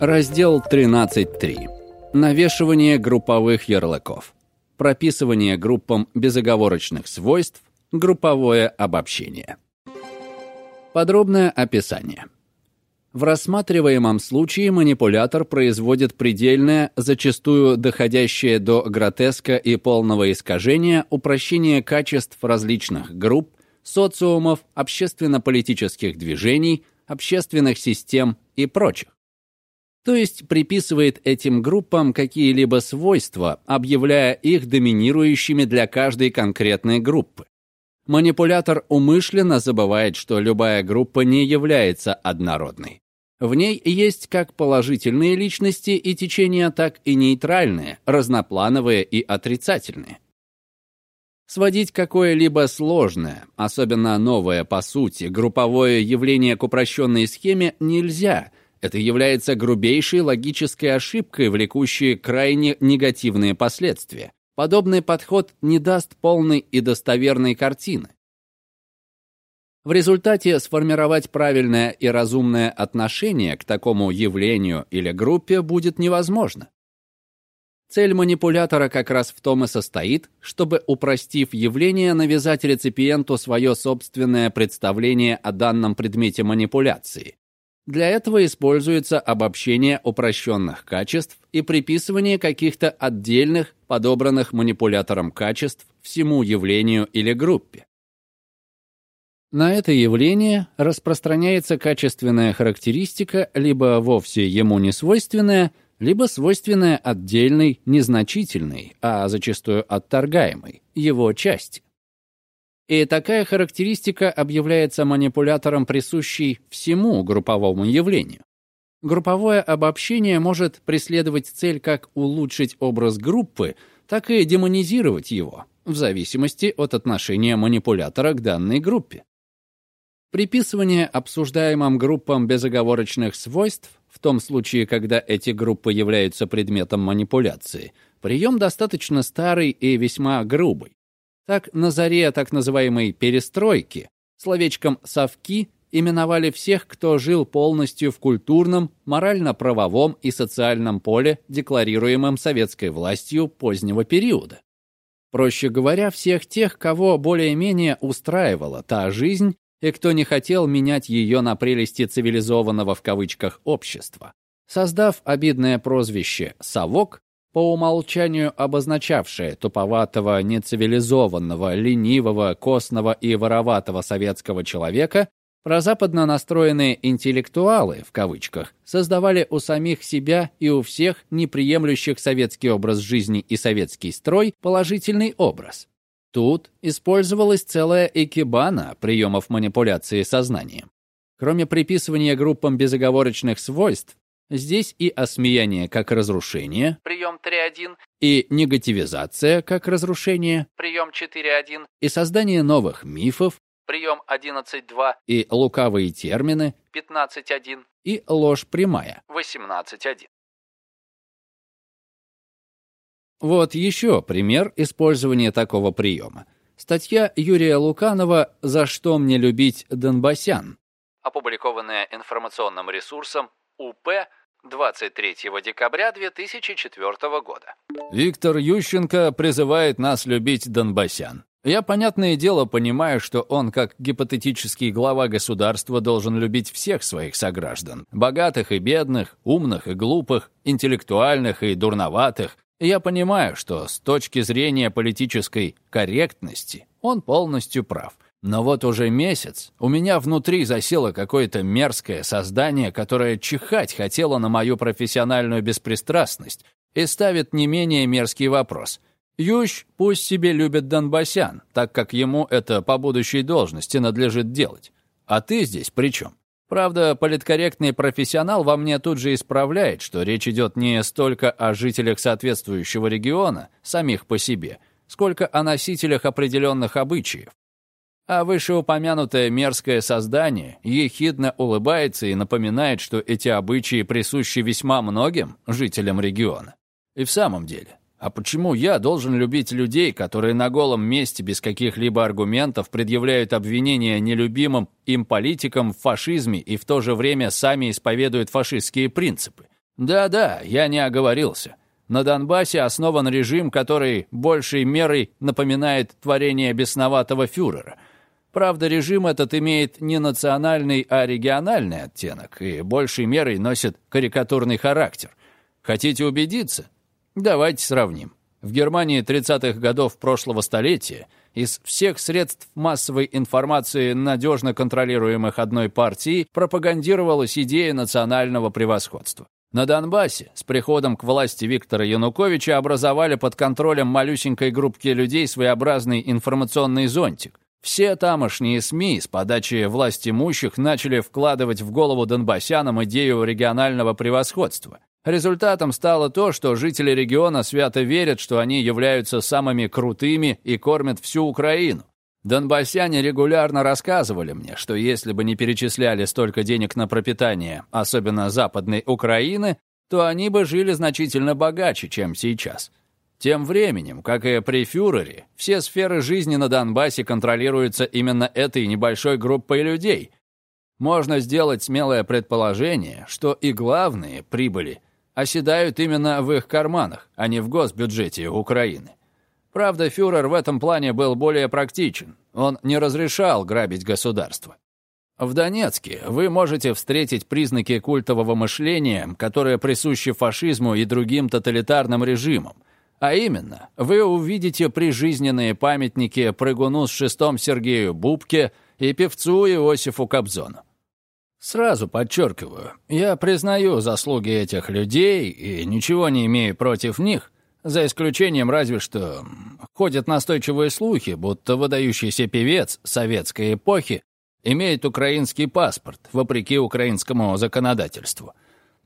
Раздел 13.3. Навешивание групповых ярлыков. Прописывание группам безоговорочных свойств. Групповое обобщение. Подробное описание. В рассматриваемом случае манипулятор производит предельное, зачастую доходящее до гротеска и полного искажения, упрощение качеств различных групп, социумов, общественно-политических движений, общественных систем и прочих. То есть приписывает этим группам какие-либо свойства, объявляя их доминирующими для каждой конкретной группы. Манипулятор умышленно забывает, что любая группа не является однородной. В ней есть как положительные личности и течения, так и нейтральные, разноплановые и отрицательные. Сводить какое-либо сложное, особенно новое по сути, групповое явление к упрощенной схеме нельзя. Это является грубейшей логической ошибкой, влекущей крайне негативные последствия. Подобный подход не даст полной и достоверной картины. В результате сформировать правильное и разумное отношение к такому явлению или группе будет невозможно. Цель манипулятора как раз в том и состоит, чтобы, упростив явление, навязать реципиенту свое собственное представление о данном предмете манипуляции. Для этого используется обобщение упрощенных качеств и приписывание каких-то отдельных, подобранных манипулятором качеств всему явлению или группе. На это явление распространяется качественная характеристика, либо вовсе ему не свойственная, либо свойственная отдельной, незначительной, а зачастую отторгаемой, его части. И такая характеристика объявляется манипулятором присущей всему групповому явлению. Групповое обобщение может преследовать цель как улучшить образ группы, так и демонизировать его, в зависимости от отношения манипулятора к данной группе. Приписывание обсуждаемым группам безоговорочных свойств, в том случае, когда эти группы являются предметом манипуляции, прием достаточно старый и весьма грубый. Так, на заре так называемой «перестройки» словечком «совки» именовали всех, кто жил полностью в культурном, морально-правовом и социальном поле, декларируемом советской властью позднего периода. Проще говоря, всех тех, кого более-менее устраивала та жизнь, и кто не хотел менять ее на прелести цивилизованного в кавычках общества. Создав обидное прозвище «совок», по умолчанию обозначавшее туповатого, нецивилизованного, ленивого, костного и вороватого советского человека, прозападно настроенные «интеллектуалы» в кавычках создавали у самих себя и у всех неприемлющих советский образ жизни и советский строй положительный образ. Тут использовалась целая экибана приемов манипуляции сознанием. Кроме приписывания группам безоговорочных свойств, здесь и осмеяние как разрушение, прием 3.1, и негативизация как разрушение, прием 4.1, и создание новых мифов, прием 11.2, и лукавые термины, 15.1, и ложь прямая, 18.1. Вот еще пример использования такого приема. Статья Юрия Луканова «За что мне любить Донбассян», опубликованная информационным ресурсом УП 23 декабря 2004 года. Виктор Ющенко призывает нас любить Донбассян. Я, понятное дело, понимаю, что он, как гипотетический глава государства, должен любить всех своих сограждан. Богатых и бедных, умных и глупых, интеллектуальных и дурноватых, я понимаю, что с точки зрения политической корректности он полностью прав. Но вот уже месяц у меня внутри засело какое-то мерзкое создание, которое чихать хотело на мою профессиональную беспристрастность и ставит не менее мерзкий вопрос. Ющ пусть себе любит Донбасян, так как ему это по будущей должности надлежит делать. А ты здесь при чем? Правда, политкорректный профессионал во мне тут же исправляет, что речь идет не столько о жителях соответствующего региона, самих по себе, сколько о носителях определенных обычаев. А вышеупомянутое мерзкое создание ехидно улыбается и напоминает, что эти обычаи присущи весьма многим жителям региона. И в самом деле, а почему я должен любить людей, которые на голом месте без каких-либо аргументов предъявляют обвинения нелюбимым им политикам в фашизме и в то же время сами исповедуют фашистские принципы? Да-да, я не оговорился. На Донбассе основан режим, который большей мерой напоминает творение бесноватого фюрера. Правда, режим этот имеет не национальный, а региональный оттенок и большей мерой носит карикатурный характер. Хотите убедиться? Давайте сравним. В Германии 30-х годов прошлого столетия из всех средств массовой информации, надежно контролируемых одной партией, пропагандировалась идея национального превосходства. На Донбассе с приходом к власти Виктора Януковича образовали под контролем малюсенькой группки людей своеобразный информационный зонтик. Все тамошние СМИ с подачи власть имущих начали вкладывать в голову донбассянам идею регионального превосходства. Результатом стало то, что жители региона свято верят, что они являются самыми крутыми и кормят всю Украину. Донбассяне регулярно рассказывали мне, что если бы не перечисляли столько денег на пропитание, особенно западной Украины, то они бы жили значительно богаче, чем сейчас. Тем временем, как и при фюрере, все сферы жизни на Донбассе контролируются именно этой небольшой группой людей. Можно сделать смелое предположение, что и главные прибыли оседают именно в их карманах, а не в госбюджете Украины. Правда, фюрер в этом плане был более практичен. Он не разрешал грабить государство. В Донецке вы можете встретить признаки культового мышления, которое присуще фашизму и другим тоталитарным режимам. А именно, вы увидите прижизненные памятники прыгуну с шестом Сергею Бубке и певцу Иосифу Кобзону. Сразу подчеркиваю, я признаю заслуги этих людей и ничего не имею против них, за исключением разве что ходят настойчивые слухи, будто выдающийся певец советской эпохи имеет украинский паспорт, вопреки украинскому законодательству.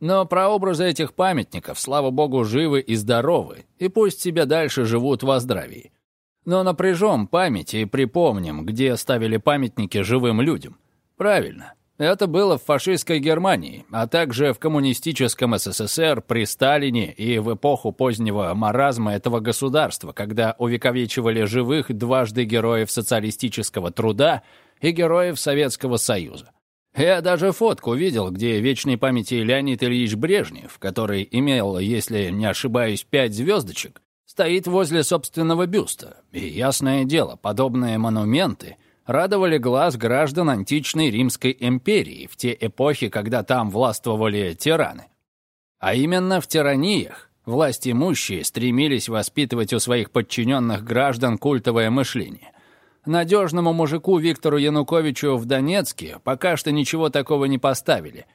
Но прообразы этих памятников, слава богу, живы и здоровы, и пусть себе дальше живут во здравии. Но напряжем память и припомним, где ставили памятники живым людям. Правильно, это было в фашистской Германии, а также в коммунистическом СССР при Сталине и в эпоху позднего маразма этого государства, когда увековечивали живых дважды героев социалистического труда и героев Советского Союза. Я даже фотку видел, где вечной памяти Леонид Ильич Брежнев, который имел, если не ошибаюсь, пять звездочек, стоит возле собственного бюста. И ясное дело, подобные монументы — радовали глаз граждан античной Римской империи в те эпохи, когда там властвовали тираны. А именно в тираниях власть имущие стремились воспитывать у своих подчиненных граждан культовое мышление. Надежному мужику Виктору Януковичу в Донецке пока что ничего такого не поставили.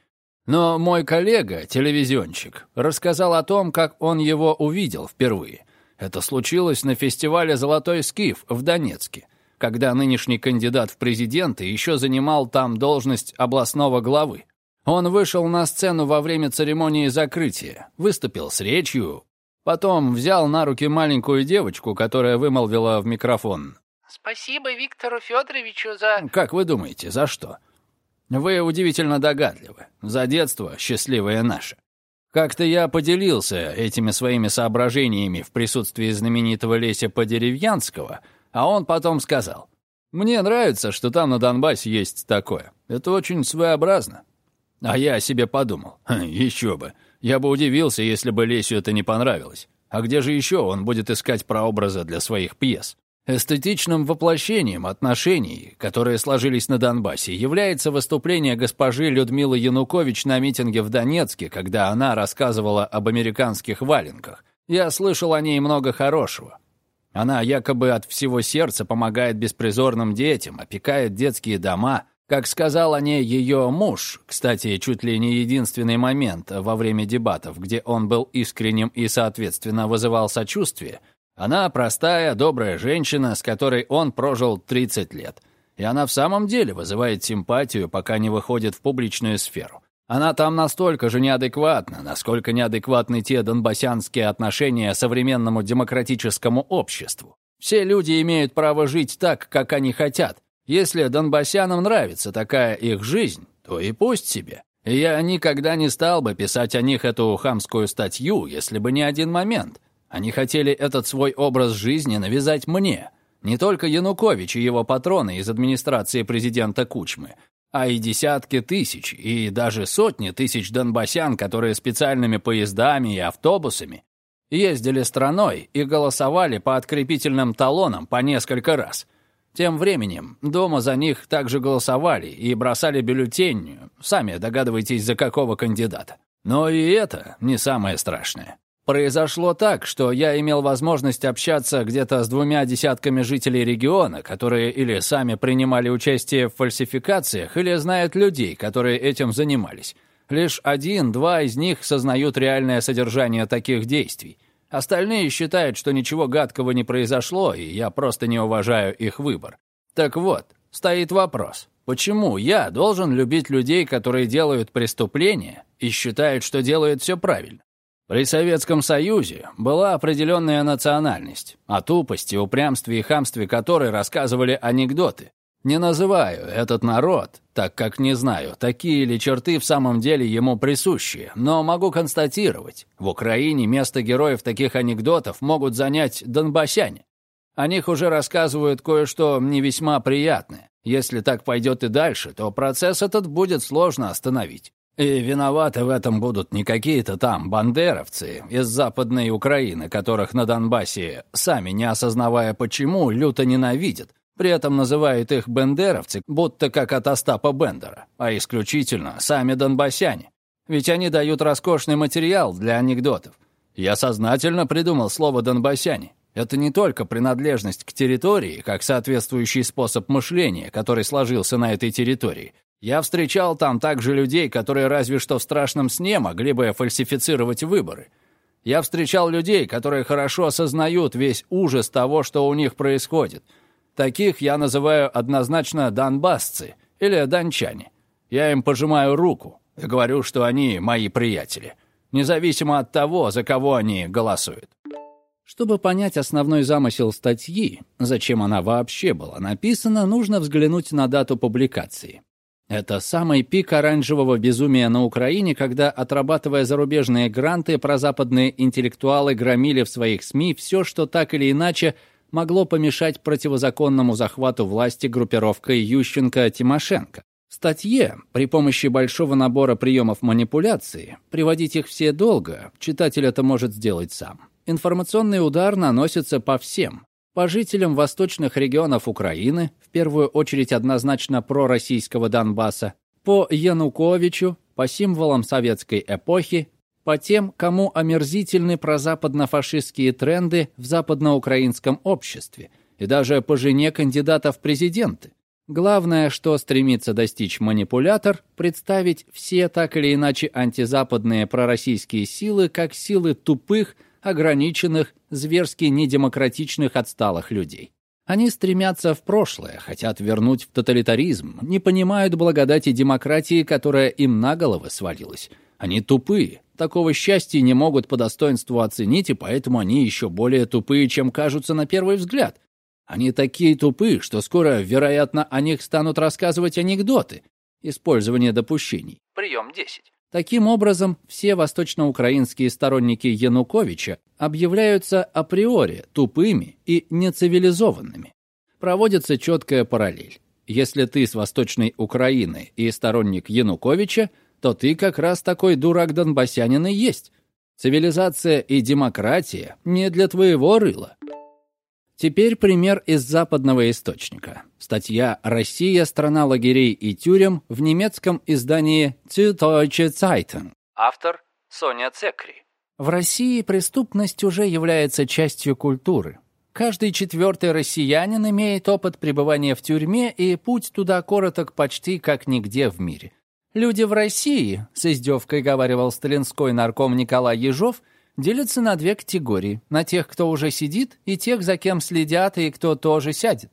Но мой коллега, телевизионщик, рассказал о том, как он его увидел впервые. Это случилось на фестивале «Золотой скиф» в Донецке когда нынешний кандидат в президенты еще занимал там должность областного главы. Он вышел на сцену во время церемонии закрытия, выступил с речью, потом взял на руки маленькую девочку, которая вымолвила в микрофон. «Спасибо Виктору Федоровичу за...» «Как вы думаете, за что?» «Вы удивительно догадливы. За детство счастливое наше». Как-то я поделился этими своими соображениями в присутствии знаменитого Леся Подеревьянского — а он потом сказал, «Мне нравится, что там на Донбассе есть такое. Это очень своеобразно». А я о себе подумал, еще бы. Я бы удивился, если бы Лесю это не понравилось. А где же еще он будет искать прообраза для своих пьес? Эстетичным воплощением отношений, которые сложились на Донбассе, является выступление госпожи Людмилы Янукович на митинге в Донецке, когда она рассказывала об американских валенках. Я слышал о ней много хорошего. Она якобы от всего сердца помогает беспризорным детям, опекает детские дома. Как сказал о ней ее муж, кстати, чуть ли не единственный момент во время дебатов, где он был искренним и, соответственно, вызывал сочувствие, она простая, добрая женщина, с которой он прожил 30 лет. И она в самом деле вызывает симпатию, пока не выходит в публичную сферу. Она там настолько же неадекватна, насколько неадекватны те донбассянские отношения современному демократическому обществу. Все люди имеют право жить так, как они хотят. Если донбассянам нравится такая их жизнь, то и пусть себе. Я никогда не стал бы писать о них эту хамскую статью, если бы не один момент. Они хотели этот свой образ жизни навязать мне. Не только Янукович и его патроны из администрации президента Кучмы, а и десятки тысяч, и даже сотни тысяч донбасян, которые специальными поездами и автобусами ездили страной и голосовали по открепительным талонам по несколько раз. Тем временем дома за них также голосовали и бросали бюллетень, сами догадываетесь, за какого кандидата. Но и это не самое страшное. Произошло так, что я имел возможность общаться где-то с двумя десятками жителей региона, которые или сами принимали участие в фальсификациях, или знают людей, которые этим занимались. Лишь один-два из них сознают реальное содержание таких действий. Остальные считают, что ничего гадкого не произошло, и я просто не уважаю их выбор. Так вот, стоит вопрос. Почему я должен любить людей, которые делают преступления и считают, что делают все правильно? При Советском Союзе была определенная национальность, о тупости, упрямстве и хамстве которой рассказывали анекдоты. Не называю этот народ, так как не знаю, такие ли черты в самом деле ему присущи, но могу констатировать, в Украине место героев таких анекдотов могут занять донбасяне. О них уже рассказывают кое-что не весьма приятное. Если так пойдет и дальше, то процесс этот будет сложно остановить. И виноваты в этом будут не какие-то там бандеровцы из Западной Украины, которых на Донбассе, сами не осознавая почему, люто ненавидят, при этом называют их бендеровцы, будто как от Остапа Бендера, а исключительно сами донбассяне. Ведь они дают роскошный материал для анекдотов. Я сознательно придумал слово «донбассяне». Это не только принадлежность к территории, как соответствующий способ мышления, который сложился на этой территории, я встречал там также людей, которые разве что в страшном сне могли бы фальсифицировать выборы. Я встречал людей, которые хорошо осознают весь ужас того, что у них происходит. Таких я называю однозначно донбассцы или дончане. Я им пожимаю руку и говорю, что они мои приятели, независимо от того, за кого они голосуют. Чтобы понять основной замысел статьи, зачем она вообще была написана, нужно взглянуть на дату публикации. Это самый пик оранжевого безумия на Украине, когда, отрабатывая зарубежные гранты, прозападные интеллектуалы громили в своих СМИ все, что так или иначе могло помешать противозаконному захвату власти группировкой Ющенко-Тимошенко. В статье при помощи большого набора приемов манипуляции, приводить их все долго, читатель это может сделать сам. Информационный удар наносится по всем, по жителям восточных регионов Украины, в первую очередь однозначно пророссийского Донбасса, по Януковичу, по символам советской эпохи, по тем, кому омерзительны прозападно-фашистские тренды в западноукраинском обществе, и даже по жене кандидата в президенты. Главное, что стремится достичь манипулятор, представить все так или иначе антизападные пророссийские силы как силы тупых, ограниченных, зверски недемократичных отсталых людей. Они стремятся в прошлое, хотят вернуть в тоталитаризм, не понимают благодати демократии, которая им на головы свалилась. Они тупые, такого счастья не могут по достоинству оценить, и поэтому они еще более тупые, чем кажутся на первый взгляд. Они такие тупые, что скоро, вероятно, о них станут рассказывать анекдоты. Использование допущений. Прием 10. Таким образом, все восточноукраинские сторонники Януковича объявляются априори тупыми и нецивилизованными. Проводится четкая параллель. Если ты с Восточной Украины и сторонник Януковича, то ты как раз такой дурак-донбасянин и есть. Цивилизация и демократия не для твоего рыла. Теперь пример из западного источника. Статья «Россия. Страна лагерей и тюрем» в немецком издании «Süddeutsche Zeitung». Автор Соня Цекри. В России преступность уже является частью культуры. Каждый четвертый россиянин имеет опыт пребывания в тюрьме, и путь туда короток почти как нигде в мире. Люди в России, с издевкой говаривал сталинской нарком Николай Ежов, делятся на две категории. На тех, кто уже сидит, и тех, за кем следят, и кто тоже сядет.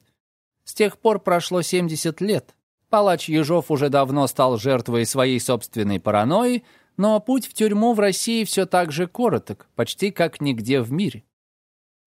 С тех пор прошло 70 лет. Палач Ежов уже давно стал жертвой своей собственной паранойи, но путь в тюрьму в России все так же короток, почти как нигде в мире.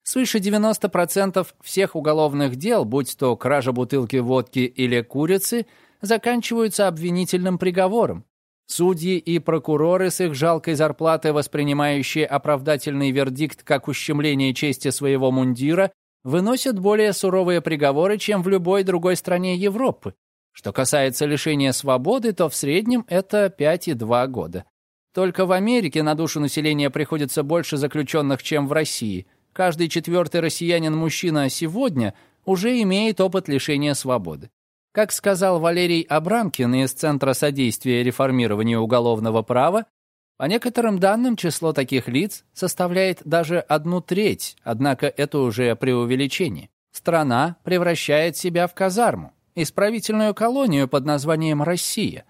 Свыше 90% всех уголовных дел, будь то кража бутылки водки или курицы, заканчиваются обвинительным приговором. Судьи и прокуроры с их жалкой зарплатой, воспринимающие оправдательный вердикт как ущемление чести своего мундира, выносят более суровые приговоры, чем в любой другой стране Европы. Что касается лишения свободы, то в среднем это 5,2 года. Только в Америке на душу населения приходится больше заключенных, чем в России. Каждый четвертый россиянин-мужчина сегодня уже имеет опыт лишения свободы. Как сказал Валерий Абрамкин из Центра содействия реформированию уголовного права, по некоторым данным число таких лиц составляет даже одну треть, однако это уже преувеличение. Страна превращает себя в казарму исправительную колонию под названием «Россия».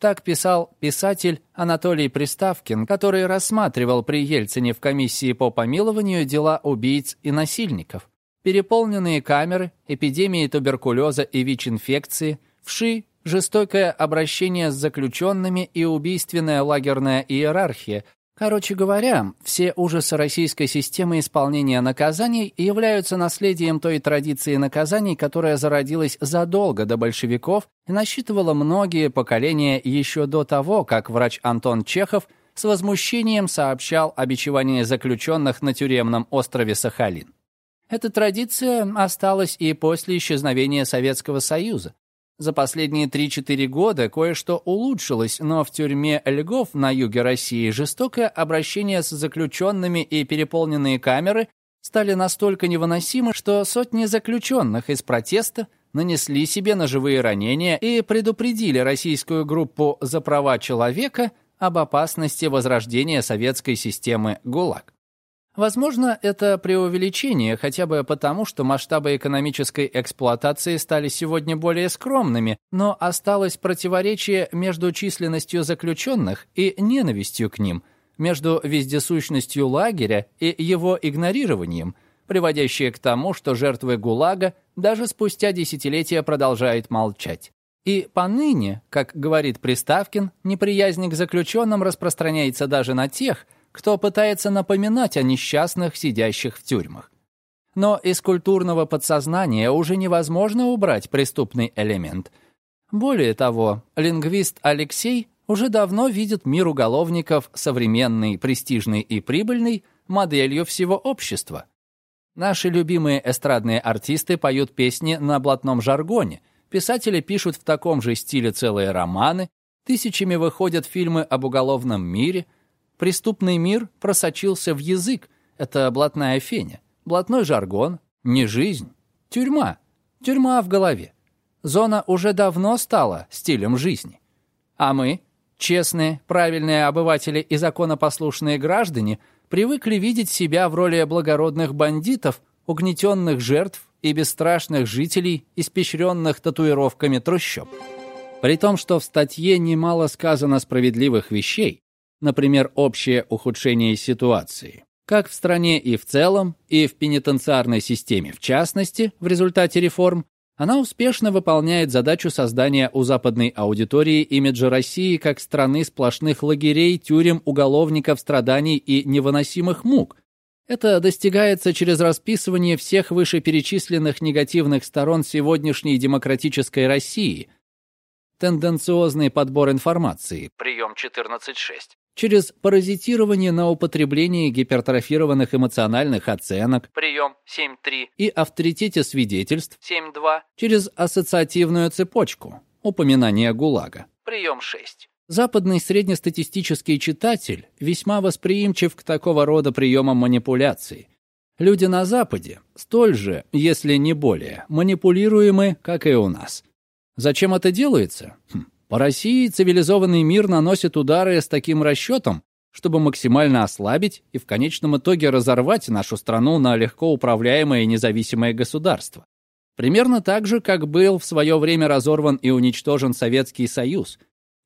Так писал писатель Анатолий Приставкин, который рассматривал при Ельцине в комиссии по помилованию дела убийц и насильников. Переполненные камеры, эпидемии туберкулеза и ВИЧ-инфекции, вши, жестокое обращение с заключенными и убийственная лагерная иерархия, Короче говоря, все ужасы российской системы исполнения наказаний являются наследием той традиции наказаний, которая зародилась задолго до большевиков и насчитывала многие поколения еще до того, как врач Антон Чехов с возмущением сообщал о бичевании заключенных на тюремном острове Сахалин. Эта традиция осталась и после исчезновения Советского Союза. За последние 3-4 года кое-что улучшилось, но в тюрьме Льгов на юге России жестокое обращение с заключенными и переполненные камеры стали настолько невыносимы, что сотни заключенных из протеста нанесли себе ножевые ранения и предупредили российскую группу «За права человека» об опасности возрождения советской системы ГУЛАГ. Возможно, это преувеличение хотя бы потому, что масштабы экономической эксплуатации стали сегодня более скромными, но осталось противоречие между численностью заключенных и ненавистью к ним, между вездесущностью лагеря и его игнорированием, приводящее к тому, что жертвы ГУЛАГа даже спустя десятилетия продолжают молчать. И поныне, как говорит Приставкин, неприязнь к заключенным распространяется даже на тех, кто пытается напоминать о несчастных, сидящих в тюрьмах. Но из культурного подсознания уже невозможно убрать преступный элемент. Более того, лингвист Алексей уже давно видит мир уголовников современный, престижный и прибыльный моделью всего общества. Наши любимые эстрадные артисты поют песни на блатном жаргоне, писатели пишут в таком же стиле целые романы, тысячами выходят фильмы об уголовном мире – Преступный мир просочился в язык. Это блатная феня. Блатной жаргон. Не жизнь. Тюрьма. Тюрьма в голове. Зона уже давно стала стилем жизни. А мы, честные, правильные обыватели и законопослушные граждане, привыкли видеть себя в роли благородных бандитов, угнетенных жертв и бесстрашных жителей, испещренных татуировками трущоб. При том, что в статье немало сказано справедливых вещей, например, общее ухудшение ситуации, как в стране и в целом, и в пенитенциарной системе в частности, в результате реформ, она успешно выполняет задачу создания у западной аудитории имиджа России как страны сплошных лагерей, тюрем, уголовников, страданий и невыносимых мук. Это достигается через расписывание всех вышеперечисленных негативных сторон сегодняшней демократической России. Тенденциозный подбор информации. Прием 14.6 через паразитирование на употреблении гипертрофированных эмоциональных оценок, прием 7.3, и авторитете свидетельств, 7.2, через ассоциативную цепочку, упоминание ГУЛАГа, прием 6. Западный среднестатистический читатель весьма восприимчив к такого рода приемам манипуляции. Люди на Западе столь же, если не более, манипулируемы, как и у нас. Зачем это делается? Хм. По России цивилизованный мир наносит удары с таким расчетом, чтобы максимально ослабить и в конечном итоге разорвать нашу страну на легко управляемое независимое государство. Примерно так же, как был в свое время разорван и уничтожен Советский Союз.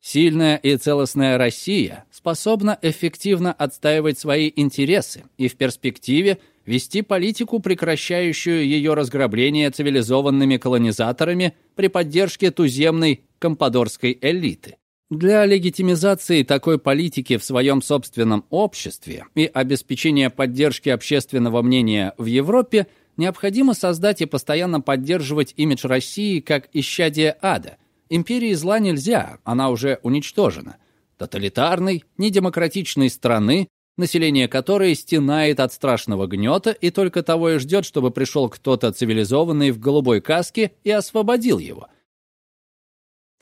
Сильная и целостная Россия способна эффективно отстаивать свои интересы и в перспективе вести политику, прекращающую ее разграбление цивилизованными колонизаторами при поддержке туземной компадорской элиты. Для легитимизации такой политики в своем собственном обществе и обеспечения поддержки общественного мнения в Европе необходимо создать и постоянно поддерживать имидж России как исчадие ада. Империи зла нельзя, она уже уничтожена. Тоталитарной, недемократичной страны, население которой стенает от страшного гнета и только того и ждет, чтобы пришел кто-то цивилизованный в голубой каске и освободил его –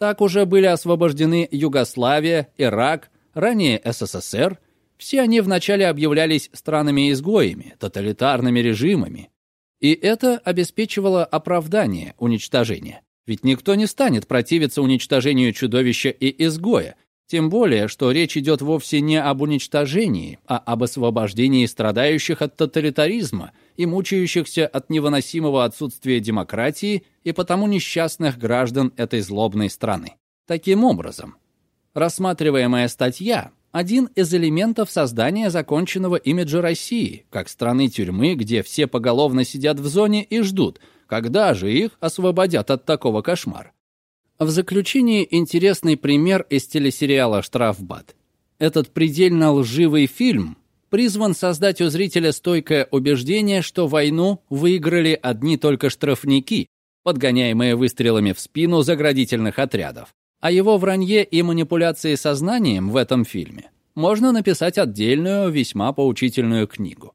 Так уже были освобождены Югославия, Ирак, ранее СССР. Все они вначале объявлялись странами-изгоями, тоталитарными режимами. И это обеспечивало оправдание уничтожения. Ведь никто не станет противиться уничтожению чудовища и изгоя, тем более, что речь идет вовсе не об уничтожении, а об освобождении страдающих от тоталитаризма и мучающихся от невыносимого отсутствия демократии и потому несчастных граждан этой злобной страны. Таким образом, рассматриваемая статья – один из элементов создания законченного имиджа России, как страны-тюрьмы, где все поголовно сидят в зоне и ждут, когда же их освободят от такого кошмара. В заключении интересный пример из телесериала «Штрафбат». Этот предельно лживый фильм призван создать у зрителя стойкое убеждение, что войну выиграли одни только штрафники, подгоняемые выстрелами в спину заградительных отрядов. О его вранье и манипуляции сознанием в этом фильме можно написать отдельную, весьма поучительную книгу.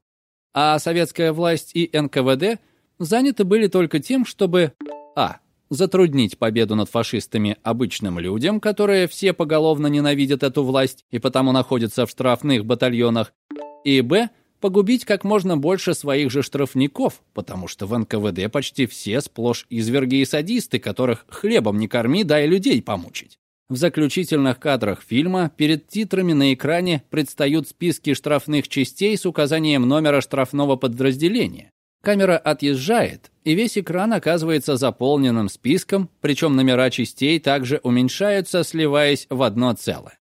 А советская власть и НКВД заняты были только тем, чтобы а затруднить победу над фашистами обычным людям, которые все поголовно ненавидят эту власть и потому находятся в штрафных батальонах, и б. погубить как можно больше своих же штрафников, потому что в НКВД почти все сплошь изверги и садисты, которых хлебом не корми, дай людей помучить. В заключительных кадрах фильма перед титрами на экране предстают списки штрафных частей с указанием номера штрафного подразделения. Камера отъезжает, и весь экран оказывается заполненным списком, причем номера частей также уменьшаются, сливаясь в одно целое.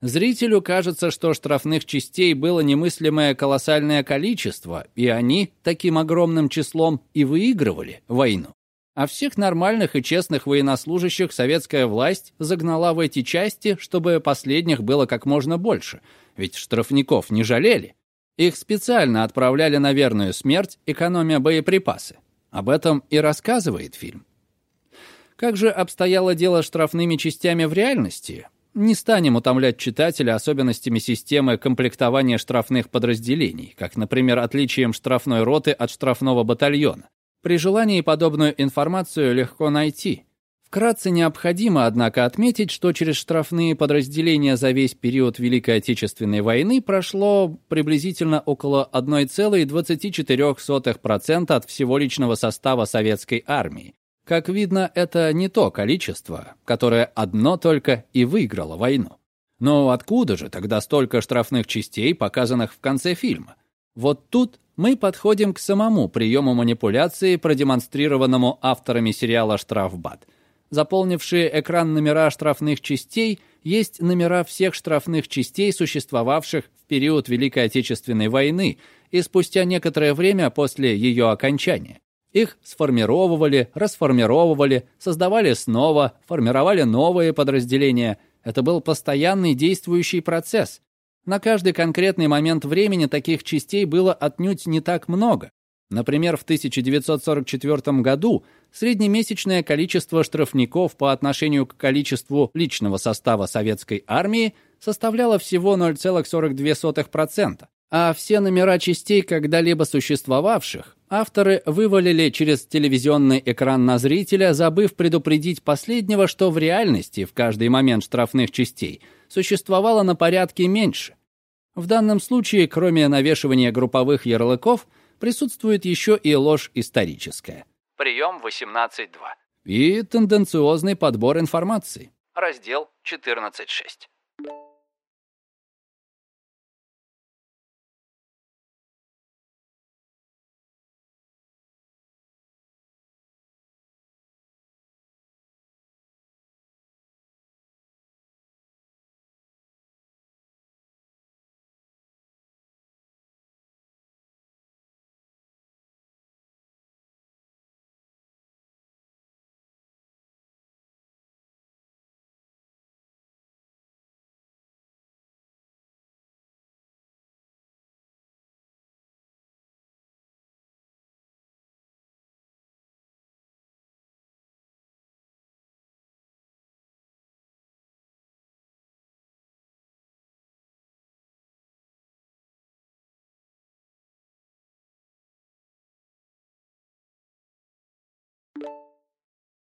Зрителю кажется, что штрафных частей было немыслимое колоссальное количество, и они таким огромным числом и выигрывали войну. А всех нормальных и честных военнослужащих советская власть загнала в эти части, чтобы последних было как можно больше, ведь штрафников не жалели. Их специально отправляли на верную смерть, экономя боеприпасы. Об этом и рассказывает фильм. Как же обстояло дело штрафными частями в реальности? Не станем утомлять читателя особенностями системы комплектования штрафных подразделений, как, например, отличием штрафной роты от штрафного батальона. При желании подобную информацию легко найти. Вкратце необходимо, однако, отметить, что через штрафные подразделения за весь период Великой Отечественной войны прошло приблизительно около 1,24% от всего личного состава советской армии. Как видно, это не то количество, которое одно только и выиграло войну. Но откуда же тогда столько штрафных частей, показанных в конце фильма? Вот тут мы подходим к самому приему манипуляции, продемонстрированному авторами сериала «Штрафбат». Заполнившие экран номера штрафных частей есть номера всех штрафных частей, существовавших в период Великой Отечественной войны и спустя некоторое время после ее окончания. Их сформировывали, расформировывали, создавали снова, формировали новые подразделения. Это был постоянный действующий процесс. На каждый конкретный момент времени таких частей было отнюдь не так много. Например, в 1944 году среднемесячное количество штрафников по отношению к количеству личного состава советской армии составляло всего 0,42%, а все номера частей, когда-либо существовавших, авторы вывалили через телевизионный экран на зрителя, забыв предупредить последнего, что в реальности в каждый момент штрафных частей существовало на порядке меньше. В данном случае, кроме навешивания групповых ярлыков, присутствует еще и ложь историческая. Прием 18.2. И тенденциозный подбор информации. Раздел 14.6.